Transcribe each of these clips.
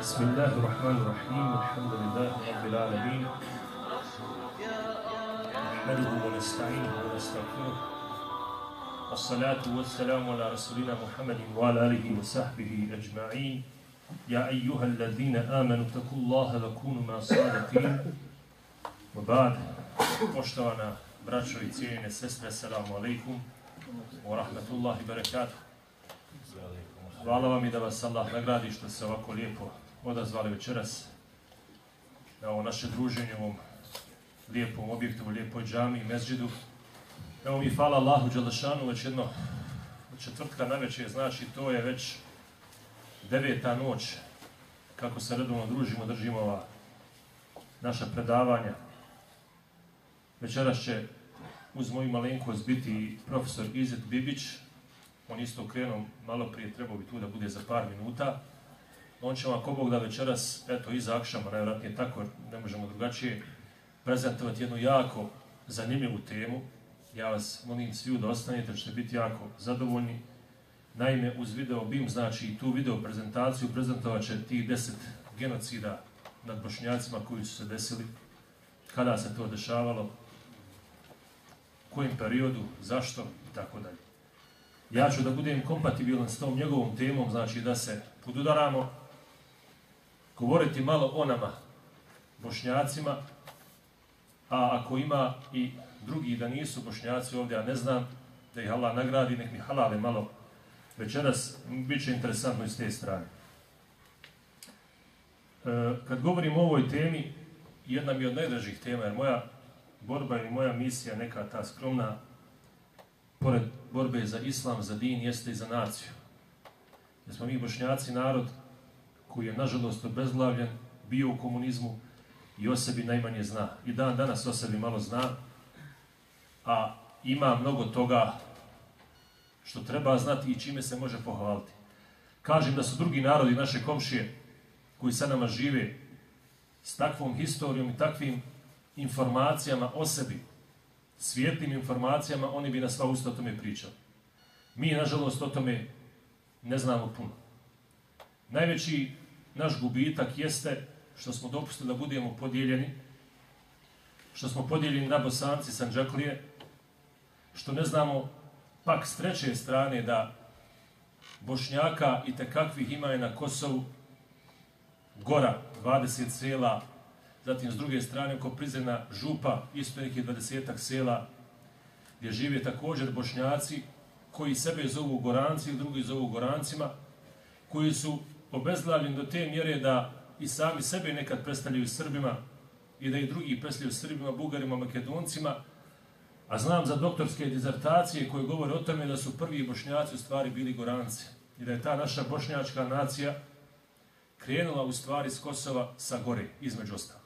بسم الله الرحمن الرحيم الحمد لله رب العالمين. نحمده ونستعينه ونستغفره. والصلاة والسلام على رسولنا محمد وعلى آله وصحبه أجمعين. يا أيها الذين آمنوا اتقوا الله وكونوا مع الصادقين. وبعد poštovana braćo i cijene sestre, assalamu alaikum wa rahmatullahi barakatuh. Hvala vam i da vas Allah nagradi što se ovako lijepo odazvali večeras na ovo naše druženje u ovom lijepom objektu, u lijepoj džami i mezđidu. Evo mi hvala Allahu Đalešanu već jedno četvrtka na večer, znači to je već deveta noć kako se redovno družimo, držimo ova naša predavanja. Večeras će uz moju malenkost biti profesor Izet Bibić, on isto krenuo malo prije, trebao bi tu da bude za par minuta. On će vam, ako Bog da večeras, eto, iza Akšama, najvratnije tako, ne možemo drugačije, prezentovati jednu jako zanimljivu temu. Ja vas molim svi da ostanete, da ćete biti jako zadovoljni. Naime, uz video BIM, znači tu video prezentaciju, prezentovat će tih deset genocida nad bošnjacima koji su se desili, kada se to dešavalo, kojem periodu, zašto i tako dalje. Ja ću da budem kompatibilan s tom njegovom temom, znači da se podudaramo, govoriti malo o nama, bošnjacima, a ako ima i drugi da nisu bošnjaci ovdje, a ne znam, da ih Allah nagradi, nek mi halale malo večeras, bit će interesantno iz te strane. E, kad govorim o ovoj temi, jedna mi od najdražih tema, jer moja borba i moja misija, neka ta skromna, pored borbe za islam, za din, jeste i za naciju. Jer smo mi bošnjaci narod koji je nažalost obezglavljen, bio u komunizmu i o sebi najmanje zna. I dan danas o sebi malo zna, a ima mnogo toga što treba znati i čime se može pohvaliti. Kažem da su drugi narodi naše komšije koji sa nama žive s takvom historijom i takvim informacijama o sebi, svijetnim informacijama, oni bi na sva usta o tome pričali. Mi, nažalost, o tome ne znamo puno. Najveći naš gubitak jeste što smo dopustili da budemo podijeljeni, što smo podijeljeni na bosanci Sanđaklije, što ne znamo pak s treće strane da bošnjaka i tekakvih ima je na Kosovu gora 20 sela, zatim s druge strane oko prizena župa, isto nekih 20 sela, gdje žive također bošnjaci koji sebe zovu goranci i drugi zovu gorancima, koji su obezglavljen do te mjere da i sami sebe nekad predstavljaju Srbima i da i drugi predstavljaju Srbima, Bugarima, Makedoncima, a znam za doktorske dizertacije koje govore o tome da su prvi bošnjaci u stvari bili goranci i da je ta naša bošnjačka nacija krenula u stvari s Kosova sa gore, između ostalo.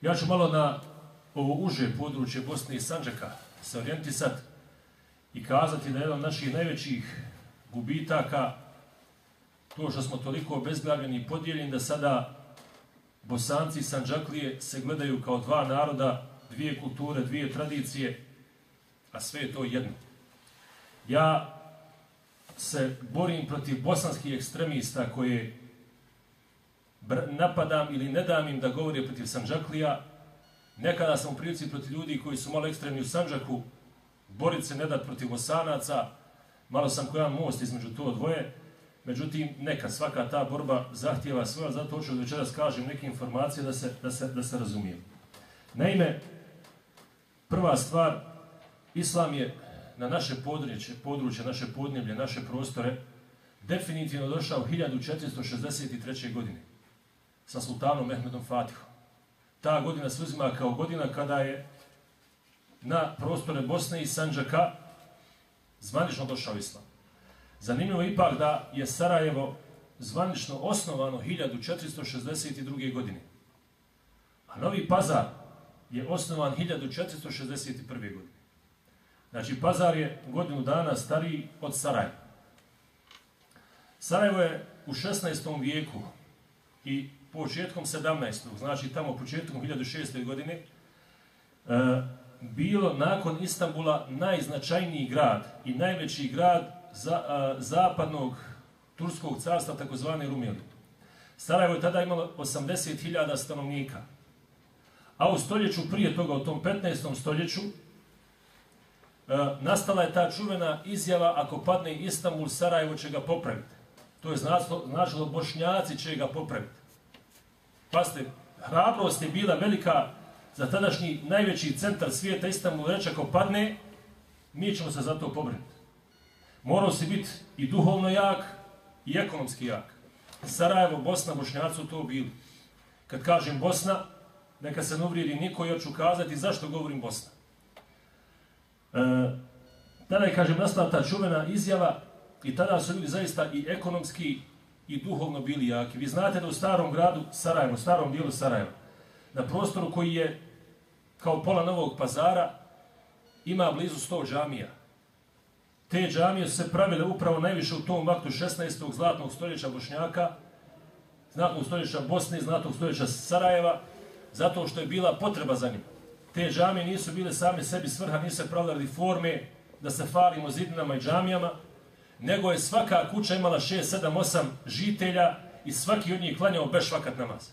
Ja ću malo na ovo uže područje Bosne i Sanđaka se orijentisat i kazati da je jedan naših najvećih gubitaka to što smo toliko obezglavljeni i podijeljeni da sada Bosanci i Sanđaklije se gledaju kao dva naroda, dvije kulture, dvije tradicije, a sve je to jedno. Ja se borim protiv bosanskih ekstremista koje napadam ili ne dam im da govore protiv Sanđaklija. Nekada sam u prilici protiv ljudi koji su malo ekstremni u Sanđaku, borit se ne dat protiv Bosanaca, malo sam koja most između to dvoje, međutim, neka svaka ta borba zahtjeva svoja, zato hoću da večeras kažem neke informacije da se, da se, da se razumijem. Naime, prva stvar, Islam je na naše područje, područje, naše podneblje, naše prostore, definitivno došao 1463. godine sa sultanom Mehmedom Fatihom. Ta godina se uzima kao godina kada je na prostore Bosne i Sanđaka zvanično došao islam. Zanimljivo ipak da je Sarajevo zvanično osnovano 1462. godine. A Novi Pazar je osnovan 1461. godine. Znači, Pazar je godinu dana stariji od Sarajeva. Sarajevo je u 16. vijeku i početkom 17. znači tamo početkom 1600. godine, e, bilo nakon Istanbula najznačajniji grad i najveći grad za, a, zapadnog turskog carstva, takozvane Rumeli. Sarajevo je tada imalo 80.000 stanovnika. A u stoljeću prije toga, u tom 15. stoljeću, e, nastala je ta čuvena izjava ako padne Istanbul, Sarajevo će ga popraviti. To je značilo, značilo bošnjaci će ga popraviti. Pazite, hrabrost je bila velika za tadašnji najveći centar svijeta Istanbul, reći ako padne, mi ćemo se za to pobrinuti. Morao se biti i duhovno jak i ekonomski jak. Sarajevo, Bosna, Bošnjaci to bili. Kad kažem Bosna, neka se ne uvrijedi niko i ću kazati zašto govorim Bosna. E, tada je, kažem, nastala ta čuvena izjava i tada su ljudi zaista i ekonomski i duhovno bili jaki. Vi znate da u starom gradu Sarajevo, starom dijelu Sarajeva, na prostoru koji je kao pola novog pazara, ima blizu 100 džamija. Te džamije su se pravile upravo najviše u tom vaktu 16. zlatnog stoljeća Bošnjaka, znatnog stoljeća Bosne, znatnog stoljeća Sarajeva, zato što je bila potreba za njim. Te džamije nisu bile same sebi svrha, nisu se pravili forme da se falimo zidinama i džamijama, nego je svaka kuća imala 6, 7, 8 žitelja i svaki od njih klanjao bez švakat namaz.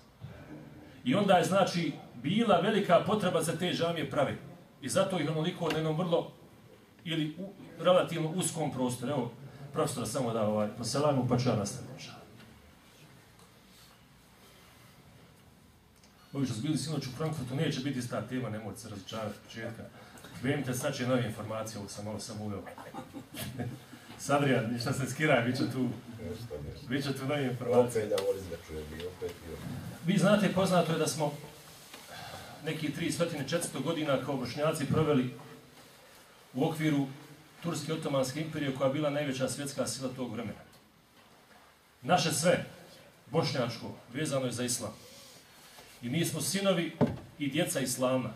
I onda je, znači, bila velika potreba za te džamije prave. I zato ih onoliko na jednom vrlo ili u relativno uskom prostoru. Evo, profesora samo da ovaj, poselamu pa ću ja nastaviti. Ovi što su bili sinoć u Frankfurtu, neće biti ista tema, nemojte se razočarati početka. Vemite, sad će nove informacije, ovo sam malo sam uveo. Sadrija, ništa se skiraj, bit će tu, bit će tu nove informacije. Opet da volim da čujem, opet i Vi znate, poznato je da smo neki 300-400 godina kao bošnjaci proveli u okviru Turske otomanske imperije koja je bila najveća svjetska sila tog vremena. Naše sve, bošnjačko, vezano je za islam. I mi smo sinovi i djeca Islama.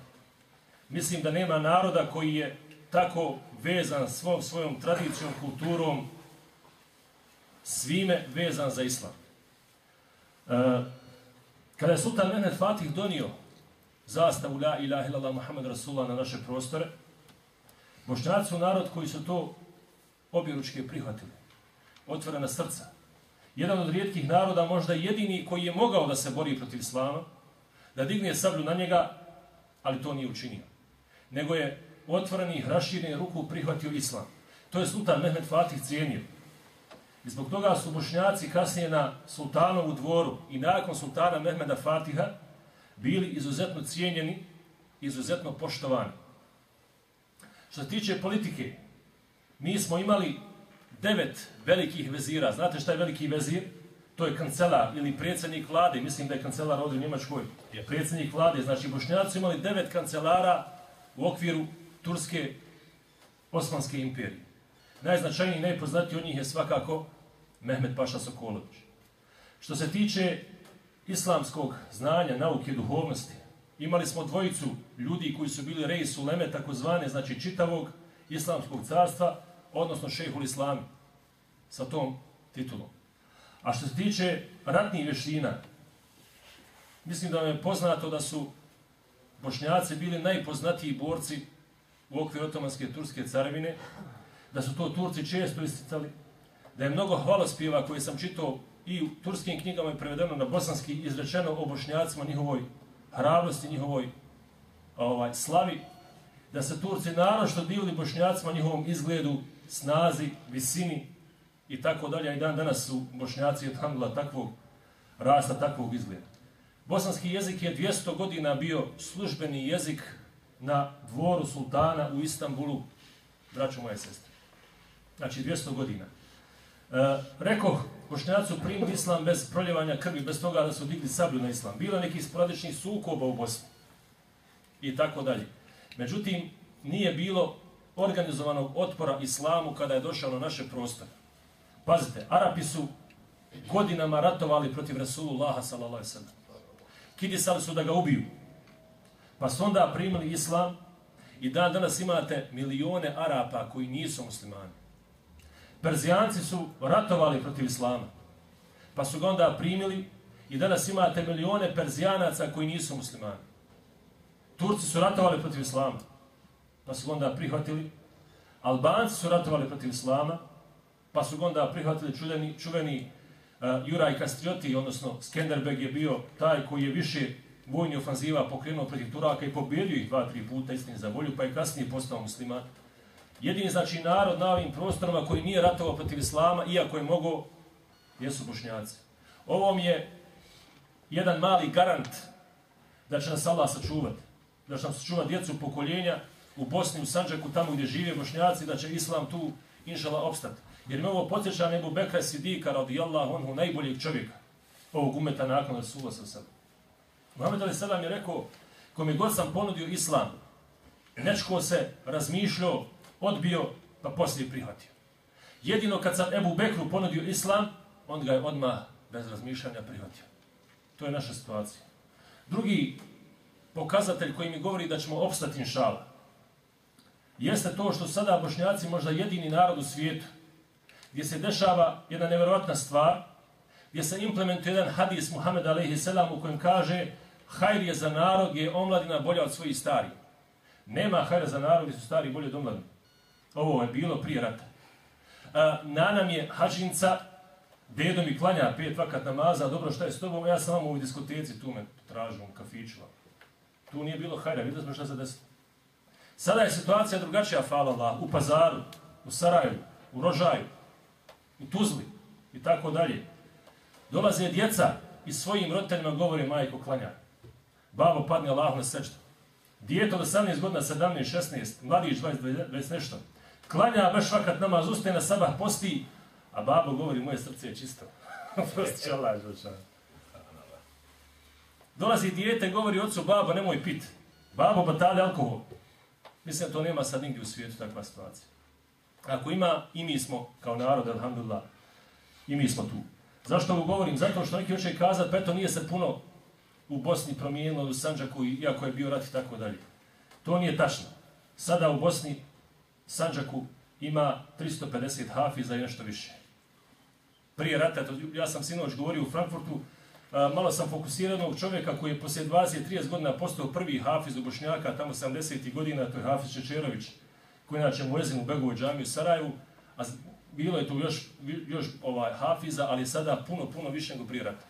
Mislim da nema naroda koji je tako vezan svom svojom tradicijom, kulturom, svime vezan za Islam. E, kada je Sultan Mehmed Fatih donio zastavu La ilaha illallah Muhammed Rasulullah na naše prostore, Bošnjaci su narod koji su to objeručke prihvatili. Otvorena srca. Jedan od rijetkih naroda, možda jedini koji je mogao da se bori protiv Islama, da digne sablju na njega, ali to nije učinio. Nego je otvorenih, raširenih ruku prihvatio islam. To je sultan Mehmed Fatih cijenio. I zbog toga su bošnjaci kasnije na sultanovu dvoru i nakon sultana Mehmeda Fatiha bili izuzetno cijenjeni, izuzetno poštovani. Što se tiče politike, mi smo imali devet velikih vezira. Znate šta je veliki vezir? to je kancelar ili predsjednik vlade, mislim da je kancelar ovdje u Njemačkoj, je predsjednik vlade, znači bošnjaci imali devet kancelara u okviru Turske Osmanske imperije. Najznačajniji i najpoznatiji od njih je svakako Mehmed Paša Sokolović. Što se tiče islamskog znanja, nauke, duhovnosti, imali smo dvojicu ljudi koji su bili rej Suleme, takozvane, znači čitavog islamskog carstva, odnosno šehul islami, sa tom titulom. A što se tiče ratnih vještina, mislim da vam je poznato da su bošnjaci bili najpoznatiji borci u okviru otomanske turske carevine, da su to Turci često isticali, da je mnogo hvalospjeva koje sam čitao i u turskim knjigama je prevedeno na bosanski izrečeno o bošnjacima, njihovoj hrabrosti, njihovoj ovaj, slavi, da se Turci narošto divili bošnjacima, njihovom izgledu, snazi, visini, i tako dalje. I dan danas su bošnjaci od Hangla takvog rasta, takvog izgleda. Bosanski jezik je 200 godina bio službeni jezik na dvoru sultana u Istanbulu, braćo moje sestre. Znači 200 godina. E, rekao, bošnjaci su primili islam bez proljevanja krvi, bez toga da su digli sablju na islam. Bilo neki sporadični sukoba u Bosni. I tako dalje. Međutim, nije bilo organizovanog otpora islamu kada je došao na naše prostore. Pazite, Arapi su godinama ratovali protiv Rasulullaha sallallahu alaihi sallam. Kidisali su da ga ubiju. Pa su onda primili islam i dan danas imate milione Arapa koji nisu muslimani. Perzijanci su ratovali protiv islama. Pa su ga onda primili i danas imate milione Perzijanaca koji nisu muslimani. Turci su ratovali protiv islama. Pa su ga onda prihvatili. Albanci su ratovali protiv islama pa su onda prihvatili čuveni, čuveni Juraj Kastrioti, odnosno Skenderbeg je bio taj koji je više vojni ofanziva pokrenuo protiv Turaka i pobjedio ih dva, tri puta istini za volju, pa je kasnije postao musliman. Jedini znači narod na ovim prostorima koji nije ratovao protiv Islama, iako je mogo, jesu bošnjaci. Ovom je jedan mali garant da će nas Allah sačuvati. Da će nam sačuvati djecu pokoljenja u Bosni, u Sanđaku, tamo gdje žive bošnjaci, da će Islam tu, inšala, opstati. Jer mi ovo podsjeća Nebu Bekra Sidika, radijallahu onhu, najboljeg čovjeka, ovog umeta nakon Rasula sa sebe. Muhammed Ali Sadam je rekao, ko mi god sam ponudio Islam, nečko se razmišljao, odbio, pa poslije prihvatio. Jedino kad sam Ebu Bekru ponudio Islam, on ga je odmah bez razmišljanja prihvatio. To je naša situacija. Drugi pokazatelj koji mi govori da ćemo opstati inšala, jeste to što sada bošnjaci možda jedini narod u svijetu gdje se dešava jedna nevjerojatna stvar, gdje se implementuje jedan hadis Muhammed a.s. u kojem kaže hajr je za narod je omladina bolja od svojih starih. Nema hajra za narod gdje su stari bolje od omladine. Ovo je bilo prije rata. A, na nam je hađinca, dedo mi klanja pet vakat namaza, dobro šta je s tobom, ja sam vam u diskoteci, tu me tražim u kafiću. Tu nije bilo hajra, vidio smo šta se desilo. Sada je situacija drugačija, hvala Allah, u Pazaru, u Sarajevu, u Rožaju, u Tuzli i tako dalje. Dolaze djeca i svojim roditeljima govore majko klanja. Babo padne Allah na sečtu. Dijete od 18 godina, 17, 16, mladić 20, 20 nešto. Klanja baš vakat namaz, ustaje na sabah, posti, a babo govori moje srce je čisto. Prosti će Allah, Dolazi dijete, govori ocu, babo, nemoj pit. Babo, batali alkohol. Mislim to nema sad nigdje u svijetu takva situacija. Ako ima, i mi smo kao narod, alhamdulillah, i mi smo tu. Zašto ovo govorim? Zato što neki hoće kazati, peto pa nije se puno u Bosni promijenilo u Sanđaku, iako je bio rat i tako dalje. To nije tačno. Sada u Bosni, Sanđaku, ima 350 hafiza i nešto više. Prije rata, to, ja sam sinoć govorio u Frankfurtu, a, malo sam fokusiranog čovjeka koji je poslije 20-30 godina postao prvi hafiz u Bošnjaka, tamo 70. godina, to je Hafiz Čečerović, koji inače mu muezin u Begovoj džami u Sarajevu, a bilo je tu još, još ovaj hafiza, ali sada puno, puno više nego prije rata.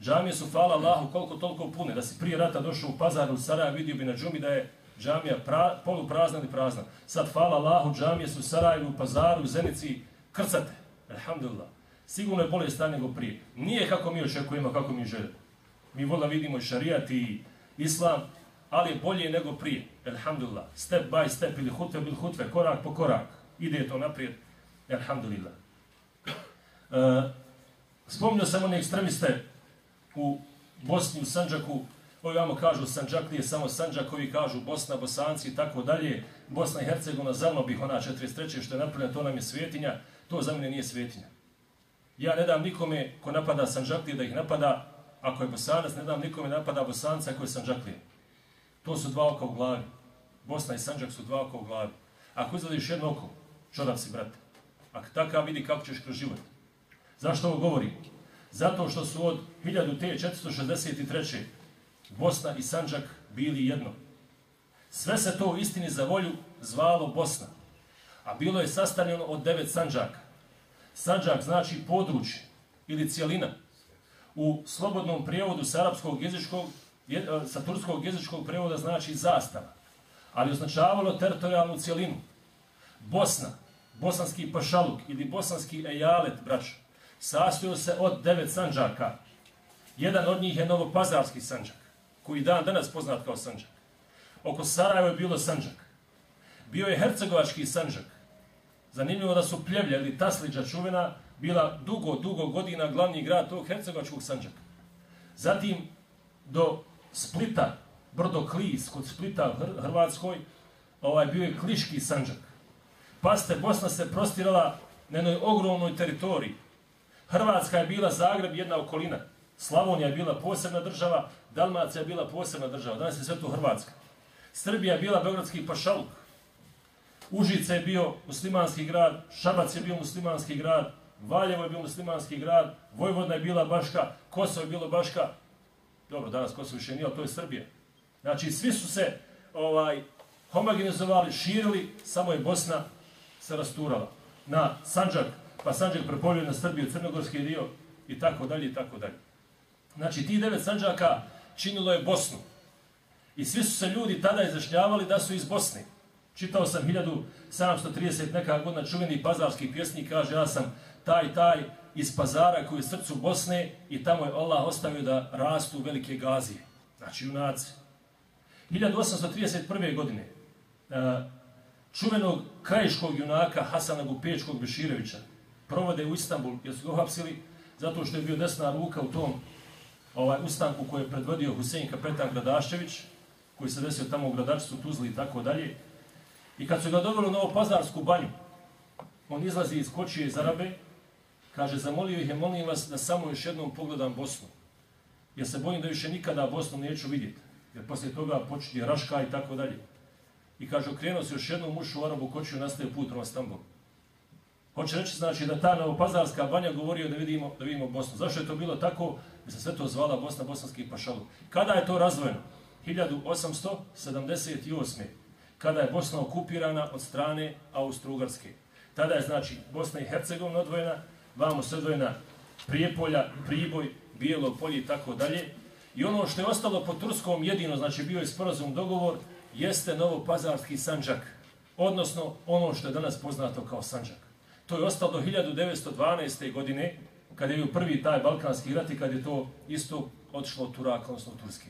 Džamije su, hvala Allahu, koliko toliko pune, da si prije rata došao u Pazar u Sarajevo, vidio bi na džumi da je džamija pra, polu prazna ili prazna. Sad, hvala Allahu, džamije su u Sarajevu, u Pazaru, u Zenici, krcate. Alhamdulillah. Sigurno je bolje stanje nego prije. Nije kako mi očekujemo, kako mi želimo. Mi vola vidimo i šarijat i islam, ali je bolje nego prije. Alhamdulillah. Step by step ili hutve bil hutve, korak po korak. Ide to naprijed. Alhamdulillah. Uh, e, spomnio sam one ekstremiste u Bosni, u Sanđaku, Ovi vamo kažu Sanđak nije samo Sanđak, ovi kažu Bosna, Bosanci i tako dalje. Bosna i Hercegovina, zavno bih ona 43. što je napravljena, to nam je svetinja. To za mene nije svetinja. Ja ne dam nikome ko napada Sanđaklije da ih napada, ako je Bosanac, ne dam nikome napada Bosanca ako je Sanđaklije. To su dva oka u glavi. Bosna i Sanđak su dva oka u glavi. Ako izgledaš jedno oko, čorav si, brate. Ako takav vidi kako ćeš kroz život. Zašto ovo govorim? Zato što su od 1463. Bosna i Sanđak bili jedno. Sve se to u istini za volju zvalo Bosna. A bilo je sastavljeno od devet Sanđaka. Sanđak znači područje ili cijelina. U slobodnom prijevodu sa arapskog jezičkog, e, sa turskog jezičkog prijevoda znači zastava. Ali označavalo teritorijalnu cijelinu. Bosna, bosanski pašaluk ili bosanski ejalet, braćo, sastojio se od devet sanđaka. Jedan od njih je Novopazarski sanđak, koji dan danas poznat kao sanđak. Oko Sarajeva je bilo sanđak. Bio je Hercegovački sanđak. Zanimljivo da su Pljevlja ili Tasliđa čuvena bila dugo, dugo godina glavni grad tog Hercegovačkog sanđaka. Zatim do Splita, Brdo Klis, kod Splita u Hrvatskoj, ovaj, bio je Kliški sanđak. Paste, Bosna se prostirala na jednoj ogromnoj teritoriji. Hrvatska je bila Zagreb jedna okolina. Slavonija je bila posebna država, Dalmacija je bila posebna država. Danas je sve to Hrvatska. Srbija je bila Beogradski pašaluk. Užice je bio muslimanski grad, Šabac je bio muslimanski grad, Valjevo je bio muslimanski grad, Vojvodna je bila Baška, Kosovo je bilo Baška. Dobro, danas Kosovo više nije, ali to je Srbija. Znači, svi su se ovaj homogenizovali, širili, samo je Bosna se rasturala. Na Sanđak, pa Sanđak prepolio na Srbiju, crnogorski dio, i tako dalje i tako dalje. Znači, ti devet sanđaka činilo je Bosnu. I svi su se ljudi tada izrašnjavali da su iz Bosne. Čitao sam 1730 neka godina čuveni pazarski pjesnik, kaže ja sam taj, taj iz pazara koji je srcu Bosne i tamo je Allah ostavio da rastu velike gazije. Znači junaci. 1831. godine e, čuvenog krajiškog junaka Hasana Gupečkog Beširevića provode u Istanbul jer su ga uhapsili zato što je bio desna ruka u tom ovaj ustanku koji je predvodio Husein Kapetan Gradaščević koji se desio tamo u Gradačcu, Tuzli i tako dalje. I kad su ga doveli u Novopazarsku banju, on izlazi iz kočije iz Arabe, kaže, zamolio ih je, molim vas da samo još jednom pogledam Bosnu. Ja se bojim da više nikada Bosnu neću vidjeti. Jer poslije toga počinje Raška i tako dalje. I kaže, okrenuo se još jednom mušu u Arabu kočiju, nastaje put prema Stambolu. Hoće reći, znači, da ta Novopazarska banja govorio da vidimo, da vidimo Bosnu. Zašto je to bilo tako? Mi se sve to zvala Bosna, Bosanski pašaluk. Kada je to razvojeno? 1878 kada je Bosna okupirana od strane Austro-Ugarske. Tada je, znači, Bosna i Hercegovina odvojena, vamo se odvojena Prijepolja, Priboj, Bijelo polje i tako dalje. I ono što je ostalo po Turskom jedino, znači bio je sporazum dogovor, jeste Novopazarski sanđak, odnosno ono što je danas poznato kao sanđak. To je ostalo do 1912. godine, kada je bio prvi taj Balkanski rat i kada je to isto otišlo od Turaka, odnosno Turske.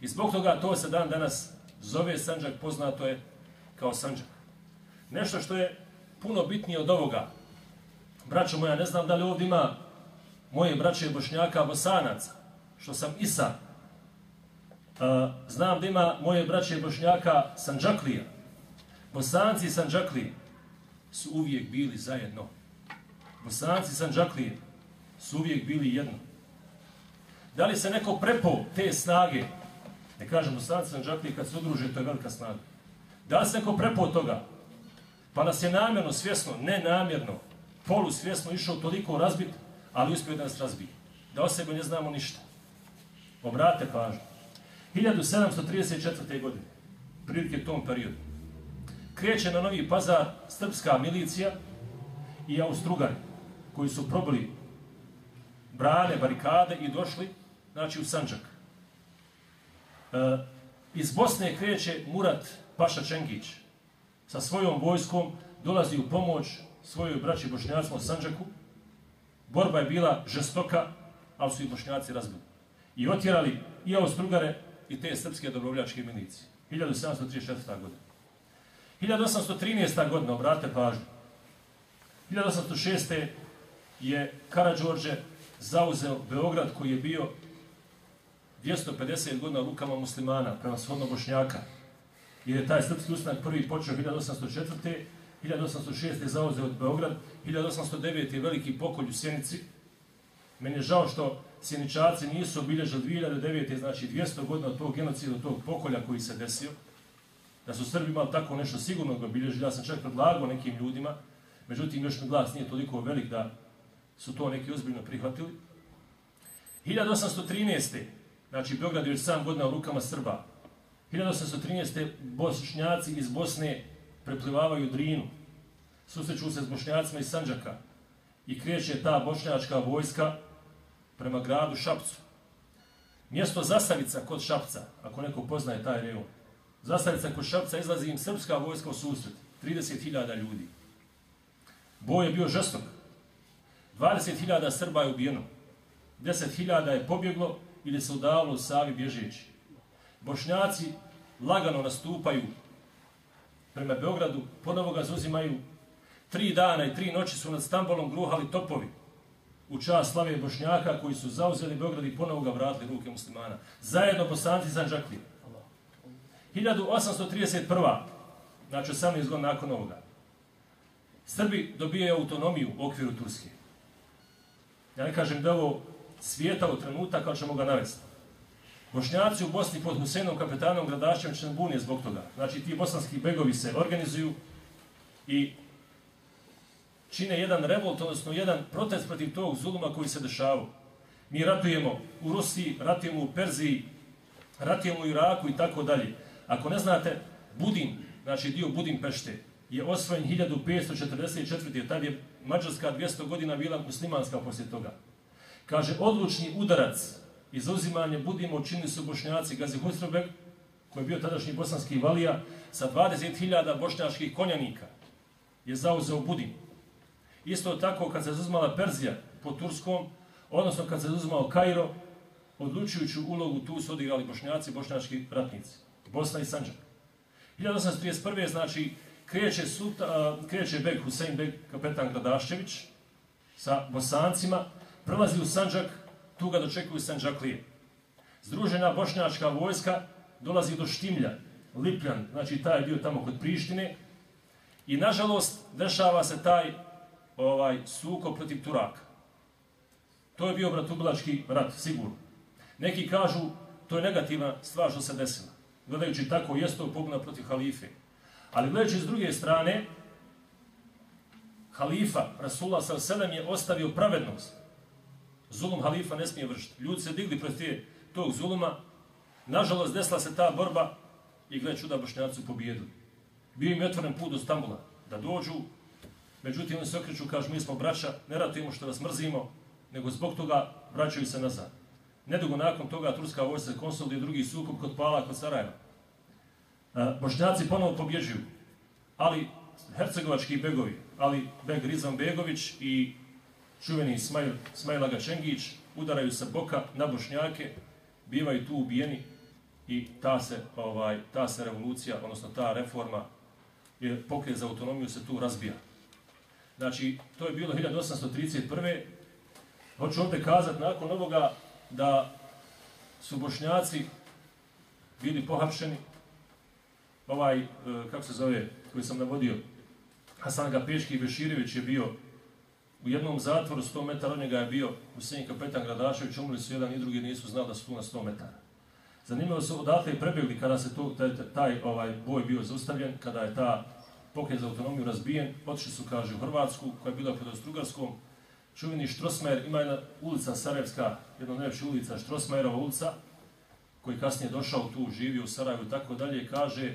I zbog toga to se dan danas zove Sanđak, poznato je kao Sanđak. Nešto što je puno bitnije od ovoga. Braćo moja, ne znam da li ovdje ima moje braće bošnjaka bosanaca, što sam Isa. Uh, znam da ima moje braće bošnjaka Sanđaklija. Bosanci i Sanđaklije su uvijek bili zajedno. Bosanci i Sanđaklije su uvijek bili jedno. Da li se neko prepo te snage Ne kažem Bosanci Sanđaklije kad se udruže, to je velika snaga. Da li se neko prepo toga? Pa nas je namjerno, svjesno, nenamjerno, polusvjesno polu svjesno išao toliko razbit, ali uspio da nas razbije. Da o sebi ne znamo ništa. Obrate pažnju. 1734. godine, prilike tom periodu, kreće na novi pazar srpska milicija i austrugari, koji su probili brane, barikade i došli, znači, u Sanđak. E, iz Bosne kreće Murat Paša Čengić sa svojom vojskom, dolazi u pomoć svojoj braći bošnjacima u Sanđaku. Borba je bila žestoka, ali su i bošnjaci razbili. I otjerali i Austrugare i te srpske dobrovljačke milicije. 1734. godine. 1813. godina, obrate pažnju. 1806. je Karadžorđe zauzeo Beograd koji je bio 250 godina rukama muslimana prema svodno bošnjaka. Jer je taj srpski ustanak prvi počeo 1804. 1806. je zauzeo od Beograd, 1809. je veliki pokolj u Sjenici. Meni je žao što Sjeničarci nisu obilježili 2009. znači 200 godina od tog genocida, od tog pokolja koji se desio. Da su Srbi imali tako nešto sigurno ga obilježili. Ja sam čak predlagao nekim ljudima, međutim još mi glas nije toliko velik da su to neki ozbiljno prihvatili. 1813. Znači, Beograd je već sam godina u rukama Srba. 1813. Bošnjaci iz Bosne preplivavaju Drinu. Susreću se s Bošnjacima iz Sanđaka. I kreće ta bošnjačka vojska prema gradu Šapcu. Mjesto Zasavica kod Šapca, ako neko poznaje taj rejon. Zastavica kod Šapca izlazi im srpska vojska u susret. 30.000 ljudi. Boj je bio žestok. 20.000 Srba je ubijeno. 10.000 je pobjeglo ili se udavalo u Savi bježeći. Bošnjaci lagano nastupaju prema Beogradu, ponovo ga zuzimaju. Tri dana i tri noći su nad Stambolom gruhali topovi u čast slave Bošnjaka koji su zauzeli Beograd i ponovo ga vratili ruke muslimana. Zajedno Bosanci Zanđakli. 1831. Znači 18 godina nakon ovoga. Srbi dobijaju autonomiju u okviru Turske. Ja ne kažem da ovo svijeta u trenutak, kao ćemo ga navesti. Bošnjaci u Bosni pod Husenom kapetanom Gradašćem će bunje zbog toga. Znači ti bosanski begovi se organizuju i čine jedan revolt, odnosno jedan protest protiv tog zuluma koji se dešavao. Mi ratujemo u Rusiji, ratujemo u Perziji, ratujemo u Iraku i tako dalje. Ako ne znate, Budin, znači dio Budimpešte, je osvojen 1544. Tad je Mađarska 200 godina bila muslimanska poslije toga. Kaže, odlučni udarac i zauzimanje budimo učinili su bošnjaci Gazi Husrobek, koji je bio tadašnji bosanski valija, sa 20.000 bošnjačkih konjanika je zauzeo Budim. Isto tako kad se zauzmala Perzija po Turskom, odnosno kad se zauzmao Kairo, odlučujuću ulogu tu su odigrali bošnjaci, bošnjački ratnici. Bosna i Sanđak. 1831. znači kreće, suta, kreće Beg Husein Beg, kapetan Gradaščević, sa bosancima, prelazi u Sanđak, tu ga dočekuju Sanđaklije. Združena bošnjačka vojska dolazi do Štimlja, Lipljan, znači taj dio tamo kod Prištine, i nažalost dešava se taj ovaj suko protiv Turaka. To je bio bratubilački rat, sigurno. Neki kažu, to je negativna stvar što se desila. Gledajući tako, jeste to pogna protiv halife. Ali gledajući s druge strane, halifa, Rasulullah s.a.v. je ostavio pravednost. Zulum halifa ne smije vršiti. Ljudi se digli protiv tog zuluma. Nažalost, desila se ta borba i gled čuda bošnjacu pobijedili. Bio im otvoren put do Stambula da dođu. Međutim, oni se okreću, kažu, mi smo braća, ne ratujemo što vas mrzimo, nego zbog toga vraćaju se nazad. Nedugo nakon toga Turska vojska konsoliduje drugi sukup kod Pala, kod Sarajeva. E, Bošnjaci ponovo pobjeđuju, ali hercegovački begovi, ali Beg Rizan Begović i čuveni Ismail, Ismail Agačengić udaraju sa boka na bošnjake, bivaju tu ubijeni i ta se, ovaj, ta se revolucija, odnosno ta reforma, je pokret za autonomiju se tu razbija. Znači, to je bilo 1831. Hoću ovdje kazati nakon ovoga da su bošnjaci bili pohapšeni, ovaj, e, kako se zove, koji sam navodio, Hasan Gapeški Beširević je bio u jednom zatvoru, 100 metara od njega je bio Husein Kapetan Gradašević, umrli su jedan i drugi, nisu znali da su tu na 100 metara. Zanimljivo su odatle i prebjegli kada se to, taj, taj ovaj boj bio zaustavljen, kada je ta pokret za autonomiju razbijen, otišli su, kaže, u Hrvatsku, koja je bila pod Ostrugarskom, čuveni Štrosmajer, ima jedna ulica Sarajevska, jedna najveća ulica, Štrosmajerova ulica, koji kasnije došao tu, živio u Sarajevu i tako dalje, kaže,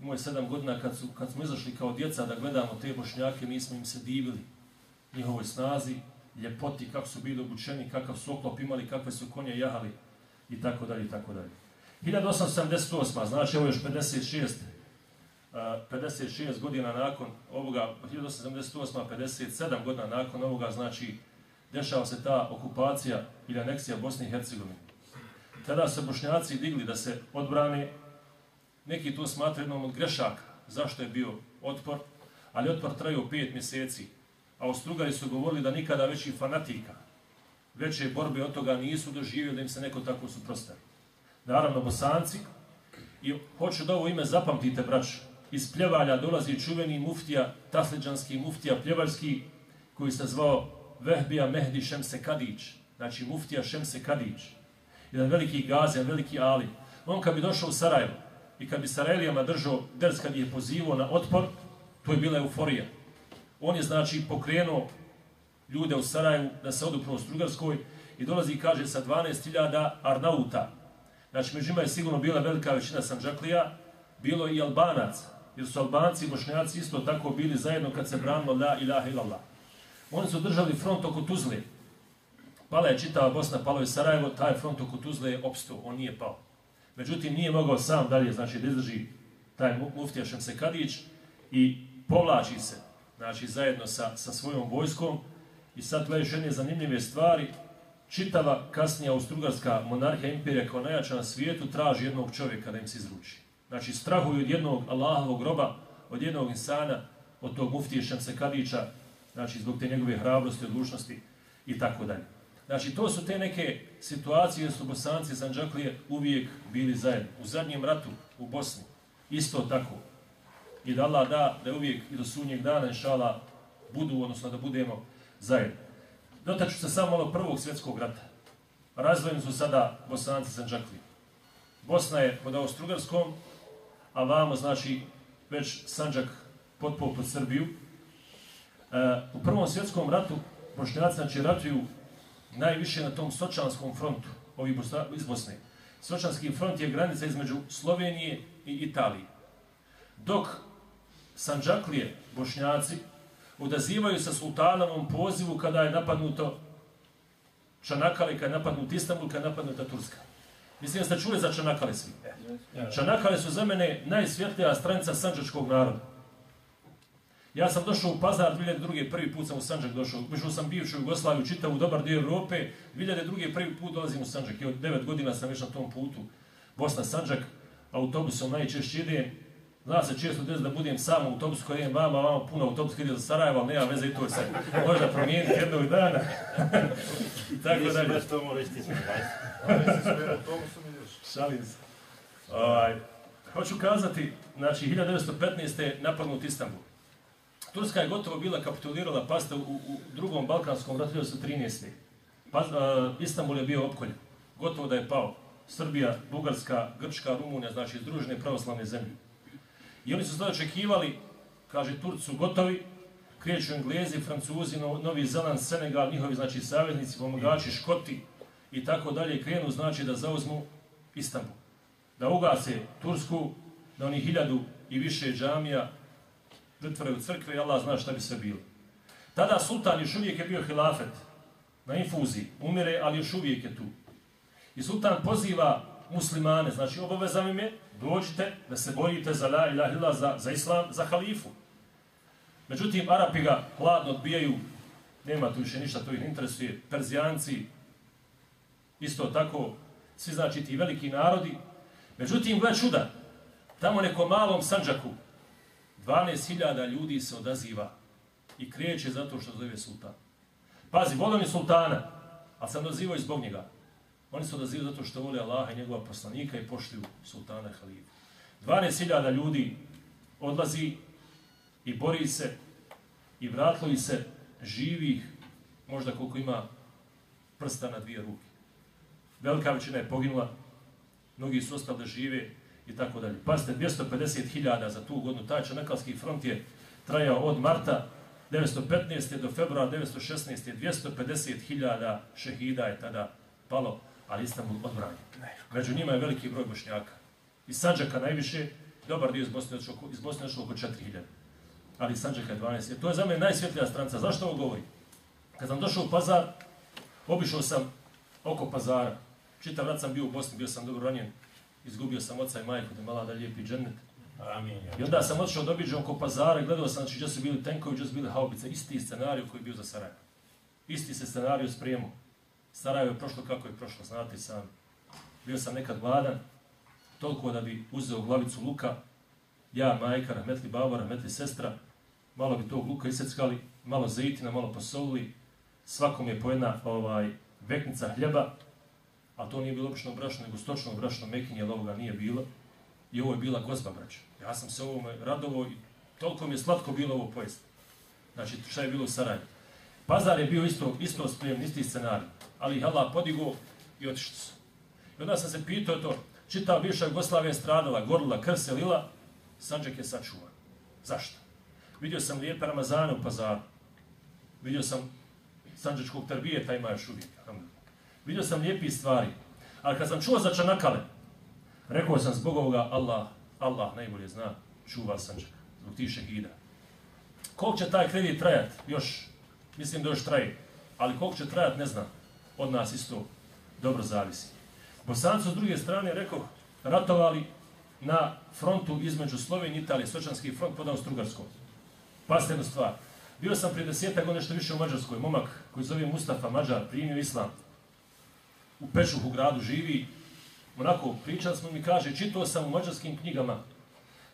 imao je sedam godina kad, su, kad smo izašli kao djeca da gledamo te bošnjake, mi smo im se divili njihovoj snazi, ljepoti, kako su bili obučeni, kakav su oklop imali, kakve su konje jahali i tako dalje i tako dalje. 1878. znači ovo još 56. 56 godina nakon ovoga, 1878. 57 godina nakon ovoga, znači dešava se ta okupacija ili aneksija Bosne i Hercegovine. Tada se bošnjaci digli da se odbrane, neki to smatraju jednom od grešaka, zašto je bio otpor, ali otpor traju pet mjeseci, a Ostrugari su govorili da nikada veći fanatika, veće borbe od toga nisu doživjeli da im se neko tako suprostavi. Naravno, bosanci, i hoću da ovo ime zapamtite, braću, iz pljevalja dolazi čuveni muftija, tasliđanski muftija pljevaljski, koji se zvao Vehbija Mehdi Šemse Kadić, znači muftija Šemse Kadić, jedan veliki gaz, veliki ali. On kad bi došao u Sarajevo i kad bi Sarajelijama držao ders kad je pozivao na otpor, to je bila euforija. On je znači pokrenuo ljude u Sarajevu da se odu u Strugarskoj i dolazi i kaže sa 12.000 Arnauta. Znači, među je sigurno bila velika većina Sanđaklija, bilo i Albanaca, jer su Albanci i Bošnjaci isto tako bili zajedno kad se branilo la ilaha ilallah. Oni su držali front oko Tuzle. Pala je čitava Bosna, palo je Sarajevo, taj front oko Tuzle je opstao, on nije pao. Međutim, nije mogao sam dalje, znači, da izdrži taj muftija Šemsekadić i povlači se, znači, zajedno sa, sa svojom vojskom. I sad gledaš jedne zanimljive stvari, čitava kasnija austrugarska monarhija imperija kao najjača na svijetu traži jednog čovjeka da im se izruči. Znači, strahuju od jednog Allahovog groba, od jednog insana, od tog muftije Šemse Kadića, znači, zbog te njegove hrabrosti, odlučnosti i tako dalje. Znači, to su te neke situacije gdje su bosanci Sanđaklije uvijek bili zajedno. U zadnjem ratu u Bosni, isto tako. I da Allah da, da uvijek i do sunnjeg dana, inšala, budu, odnosno da budemo zajedno. Dotaču se samo malo prvog svjetskog rata. Razvojeni su sada bosanci Sanđaklije. Bosna je pod Austrugarskom, a vamo znači već Sanđak potpao pod Srbiju. E, u Prvom svjetskom ratu Bošnjaci znači ratuju najviše na tom Sočanskom frontu ovi Bosna, iz Bosne. Sočanski front je granica između Slovenije i Italije. Dok Sanđaklije, Bošnjaci, odazivaju sa sultanovom pozivu kada je napadnuto Čanakale kad napadnut Istanbul, kad napadnuta Turska. Mislim da ste čuli za Čanakale svi. Čanakale su za mene najsvjetlija stranica sanđačkog naroda. Ja sam došao u Pazar 2002. prvi put sam u Sanđak došao. Mišao sam bivšu Jugoslaviju, čitav u dobar dio Evrope. 2002. prvi put dolazim u Sanđak. I od 9 godina sam još na tom putu. Bosna Sanđak, autobusom najčešće idem. Zna se često des da budem sam u autobusu koji idem vama, vama puno autobus koji ide za Sarajevo, ali nema veze i to je sad. Možda promijeniti jednog dana. Tako da. Nisi nešto moraš ti sve. Šalim se. Ovaj, hoću kazati, znači 1915. napadnut Istanbul. Turska je gotovo bila kapitulirala pasta u, u drugom Balkanskom ratu 1913. Pa, uh, Istanbul je bio opkoljen. Gotovo da je pao. Srbija, Bugarska, Grčka, Rumunija, znači združene pravoslavne zemlje. I oni su sada očekivali, kaže Turci gotovi, kreću Englezi, Francuzi, Novi Zeland, Senegal, njihovi znači saveznici, pomagači, Škoti i tako dalje, krenu znači da zauzmu Istanbul. Da ugase Tursku, da oni hiljadu i više džamija pretvore u crkve i Allah zna šta bi se bilo. Tada sultan još uvijek je bio hilafet na infuziji, umire, ali još uvijek je tu. I sultan poziva muslimane, znači obavezam im je, dođite da se borite za la ilaha illa, za, za islam, za halifu. Međutim, Arapi ga hladno odbijaju, nema tu više ništa, to ih interesuje, Perzijanci, isto tako, svi znači ti veliki narodi. Međutim, gled čuda, tamo nekom malom sanđaku, 12.000 ljudi se odaziva i kreće zato što zove sultan. Pazi, volim je sultana, a sam dozivao i zbog njega. Oni se odazivaju zato što vole Allaha i njegova poslanika i poštuju sultana halifu. 12.000 ljudi odlazi i bori se i vratilo se živih, možda koliko ima prsta na dvije ruke. Velika većina je poginula, mnogi su ostali da žive i tako dalje. Pazite, 250.000 za tu godinu, taj čanakalski front je trajao od marta 1915. do februara 1916. 250.000 šehida je tada palo ali Istanbul odbranjen. Među njima je veliki broj bošnjaka. Iz Sanđaka najviše, dobar dio iz Bosne, iz Bosne je oko 4000. Ali Sanđaka je 12. To je za mene najsvjetlija stranca. Zašto ovo govori? Kad sam došao u pazar, obišao sam oko pazara. Čitav rad sam bio u Bosni, bio sam dobro ranjen. Izgubio sam oca i majku, da mala da lijepi džennet. Amin. I onda sam otišao da obiđem oko pazara i gledao sam, znači, gdje su bili tenkovi, gdje su bili haubice. Isti scenarij koji je bio za Sarajevo. Isti se scenarij spremao. Sarajevo je prošlo kako je prošlo, znate sam. Bio sam nekad gladan, toliko da bi uzeo glavicu luka, ja, majka, rahmetli baba, rahmetli sestra, malo bi tog luka iseckali, malo zaitina, malo posolili, svakom je po jedna ovaj, veknica hljeba, a to nije bilo obično brašno, nego stočno brašno mekinje, ali ovoga nije bilo. I ovo je bila gozba braća. Ja sam se ovome radovao i toliko mi je slatko bilo ovo pojest. Znači, šta je bilo u Sarajevo? Pazar je bio isto, isto spremni, isti scenarij ali ih Allah podigo i otišli su. I onda sam se pitao to, čita bivša Jugoslavija stradala, gorila, krselila, Sanđak je sačuvan. Zašto? Vidio sam lijepe Ramazane u pazaru. Vidio sam Sanđačkog trbijeta ima još uvijek. Vidio sam lijepi stvari. Ali kad sam čuo za Čanakale, rekao sam zbog ovoga Allah, Allah najbolje zna, čuva Sanđak, zbog tih šehida. Koliko će taj kredit trajati? Još, mislim da još traje. Ali koliko će trajati, ne znam od nas isto dobro zavisi. Bosanci s druge strane, rekao, ratovali na frontu između Slovenije i Italije, Sočanski front pod Austrugarskom. Pasta jednu stvar. Bio sam prije desetak godina nešto više u Mađarskoj. Momak koji zove Mustafa Mađar, primio islam. U Pešuhu gradu živi. Onako, pričali smo mi kaže, čitao sam u mađarskim knjigama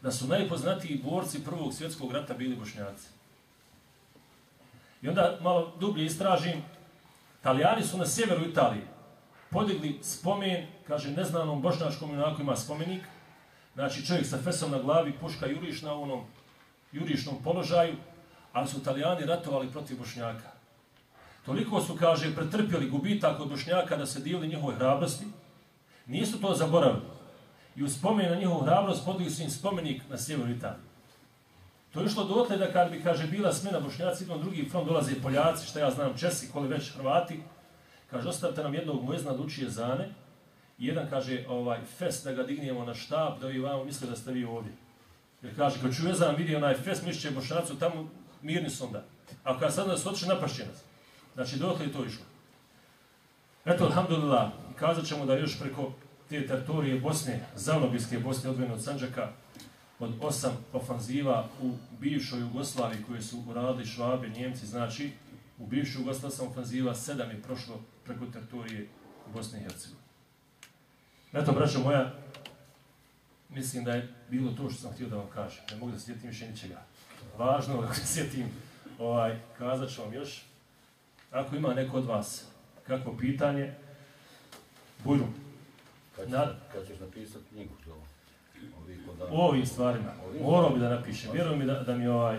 da su najpoznatiji borci Prvog svjetskog rata bili bošnjaci. I onda malo dublje istražim, Italijani su na sjeveru Italije podigli spomen, kaže, neznanom bošnjačkom junaku ima spomenik, znači čovjek sa fesom na glavi, puška juriš na onom jurišnom položaju, ali su Italijani ratovali protiv bošnjaka. Toliko su, kaže, pretrpjeli gubitak od bošnjaka da se dijeli njihove hrabrosti, nisu to zaboravili. I u spomen na njihovu hrabrost podigli su im spomenik na sjeveru Italije. To je išlo dotle da kad bi, kaže, bila smena Bošnjaci, idemo drugi front, dolaze Poljaci, šta ja znam, Česi, koli već Hrvati, kaže, ostavite nam jednog mojezna da uči jezane, i jedan kaže, ovaj, fest da ga dignemo na štab, da vi vamo misle da ste vi ovdje. Jer kaže, kad ću jezan vidi onaj fest, mišće Bošnjacu, tamo mirni su onda. A kad sad nas otiče, napašće nas. Znači, dotle je to išlo. Eto, alhamdulillah, kazat ćemo da još preko te teritorije Bosne, Zavnobijske Bosne, odvojene od Sanđaka, od osam ofanziva u bivšoj Jugoslaviji koje su uradili Švabe, Njemci, znači u bivšoj Jugoslaviji sam ofanziva, sedam je prošlo preko teritorije Bosne i Hercegovine. Eto, braćo moja, mislim da je bilo to što sam htio da vam kažem. Ne mogu da sjetim više ničega. Važno, ako se sjetim, ovaj, kazat ću vam još. Ako ima neko od vas kakvo pitanje, budu. Kad, Na- kad ćeš napisati knjigu to? U ovim stvarima. Morao bi da napišem. Vjerujem mi da, da mi ovaj...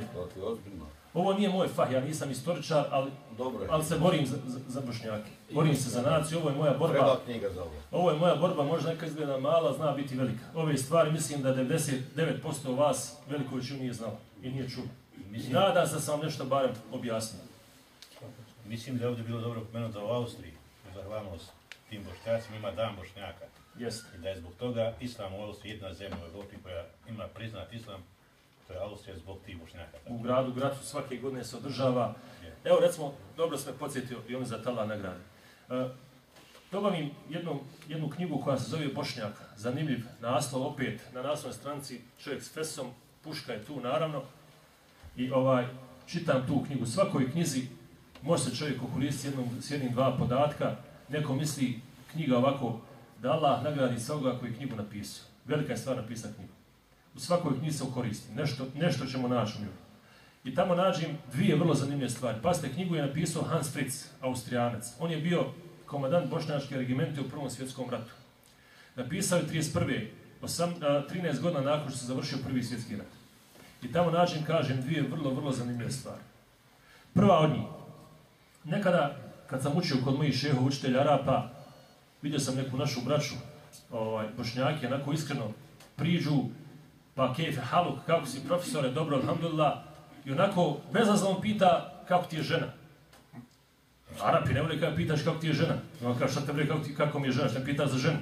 Ovo nije moj fah, ja nisam istoričar, ali, Dobro je. ali se borim za, za, za bošnjake. Borim se za naciju, ovo je moja borba. Treba knjiga za ovo. Ovo je moja borba, možda neka izgleda mala, zna biti velika. Ove stvari mislim da 99% vas veliko većinu nije znao i nije čuo. Mislim, Nadam se sam nešto barem objasnio. mislim da je ovdje bilo dobro pomenuti da u Austriji, zahvalnost tim bošnjacima, ima dan bošnjaka. Jeste. I da je zbog toga Islam u Austriji jedna zemlja u Evropi koja ima priznat Islam, to je Austrija zbog tih bošnjaka. U gradu Gracu svake godine se održava. Evo recimo, dobro se me podsjetio i on za tala nagrade. E, dobavim jednu, jednu knjigu koja se zove Bošnjaka. Zanimljiv naslov opet na naslovnoj stranici čovjek s fesom, puška je tu naravno. I ovaj, čitam tu knjigu. Svakoj knjizi može se čovjek okoristiti jednom, s jednim dva podatka. Neko misli knjiga ovako da Allah nagradi svakoga koji je knjigu napisao. Velika je stvar napisati knjigu. U svakoj knjizi se ukoristi. Nešto, nešto ćemo naći u njoj. I tamo nađem dvije vrlo zanimljive stvari. Pazite, knjigu je napisao Hans Fritz, austrijanac. On je bio komadant bošnjačke regimente u Prvom svjetskom ratu. Napisao je 31. Osam, a, 13 godina nakon što se završio Prvi svjetski rat. I tamo nađem, kažem, dvije vrlo, vrlo zanimljive stvari. Prva od njih. Nekada, kad sam učio kod mojih šeho učitelja Arapa, vidio sam neku našu braću, ovaj, bošnjake, onako iskreno priđu, pa kefe haluk, kako si profesore, dobro, alhamdulillah, i onako bezazlom pita kako ti je žena. Arapi ne vole kada pitaš kako ti je žena. I on kaže, šta te bre, kako, ti, kako mi je žena, šta pita za ženu.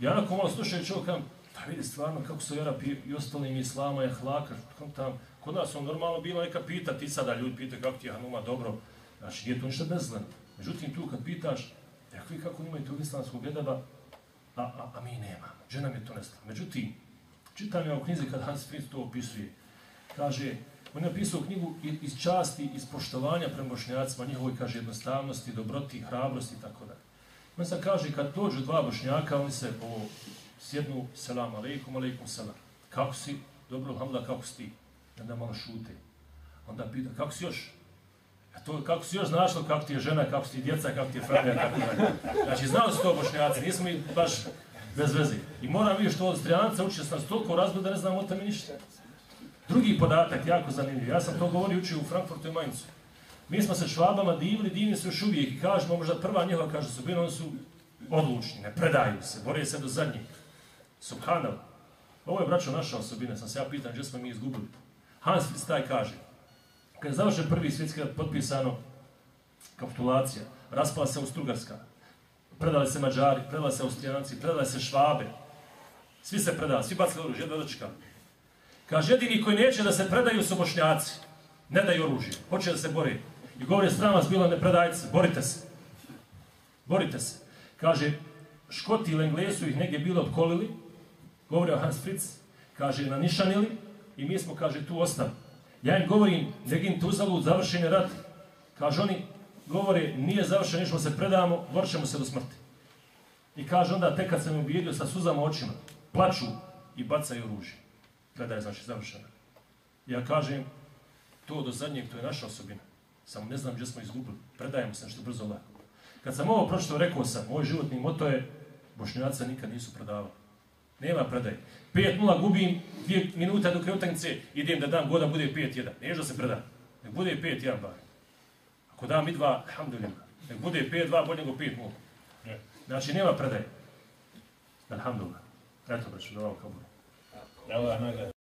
I ja onako malo slušaju čovjek, kam, pa vidi stvarno kako su Arapi i ostali mi islama, je hlaka, kam tam, kod nas on normalno bilo neka pita, ti sada ljudi pita kako ti je Hanuma, dobro, znači nije to ništa bezleno. Međutim, tu kad pitaš, jak vi kako imaju tog islamskog edaba, a, a, a mi nemamo, žena mi je to nestala. Međutim, čitam ja u knjizi kad Hans Fritz to opisuje, kaže, on je napisao knjigu iz časti, iz poštovanja prema bošnjacima, njihovoj, kaže, jednostavnosti, dobroti, hrabrosti i tako dalje. On sad kaže, kad dođu dva bošnjaka, oni se po sjednu, selam aleikum, aleikum selam. Kako si? Dobro, alhamdulillah, kako si ti? Onda malo šute. Onda pita, kako si još? A to, kako si još znaš kako ti je žena, kako ti ti djeca, kako ti je familija, kako dalje. Znači, znali su to bošnjaci, nismo mi baš bez veze. I moram vidjeti što od Strijanca uči sam toliko razbog da ne znam o tome ništa. Drugi podatak, jako zanimljiv. Ja sam to govorio učio u Frankfurtu i Mainzu. Mi smo se švabama divili, divni su još uvijek i kažemo, možda prva njihova kaže su bili, oni su odlučni, ne predaju se, bore se do zadnjih. Subhanallah. Ovo je braćo naša osobina, sam se ja pitan gdje smo mi izgubili. Hans Fritz taj kaže, kad je završen prvi svjetski rat, potpisano kapitulacija, raspala se Austrugarska, predali se Mađari, predali se Austrijanci, predali se Švabe, svi se predali, svi bacili oružje, jedva dočeka. Kaže, jedini koji neće da se predaju su bošnjaci. Ne daju oružje, hoće da se bore. I govore strana vas ne predajte se, borite se. Borite se. Kaže, Škoti ili Englesi su ih negdje bilo odkolili, govore o Hans Fritz, kaže, nanišanili i mi smo, kaže, tu ostali. Ja im govorim, negin tu zalud, završen je rat. Kaže, oni govore, nije završen, nišmo se predamo, borit se do smrti. I kaže onda, tek kad sam im ubijedio sa suzama očima, plaču i bacaju oružje. Kada je, znači, završena. Ja kažem, to do zadnjeg, to je naša osobina. Samo ne znam gdje smo izgubili. Predajemo se nešto brzo lako. Kad sam ovo pročito, rekao sam, moj životni moto je, bošnjaca nikad nisu predavali. Nema predaje. 5-0 gubim, 2 minuta do kraja utakmice, idem da dam goda bude 5-1. Neće da se preda. Nek bude 5-1 bar. Ako dam i 2, alhamdulillah. Nek bude 5-2, bolje nego 5-0. Znači, nema predaje. Alhamdulillah. Eto, braću, da vam kao bude. Da nagrada.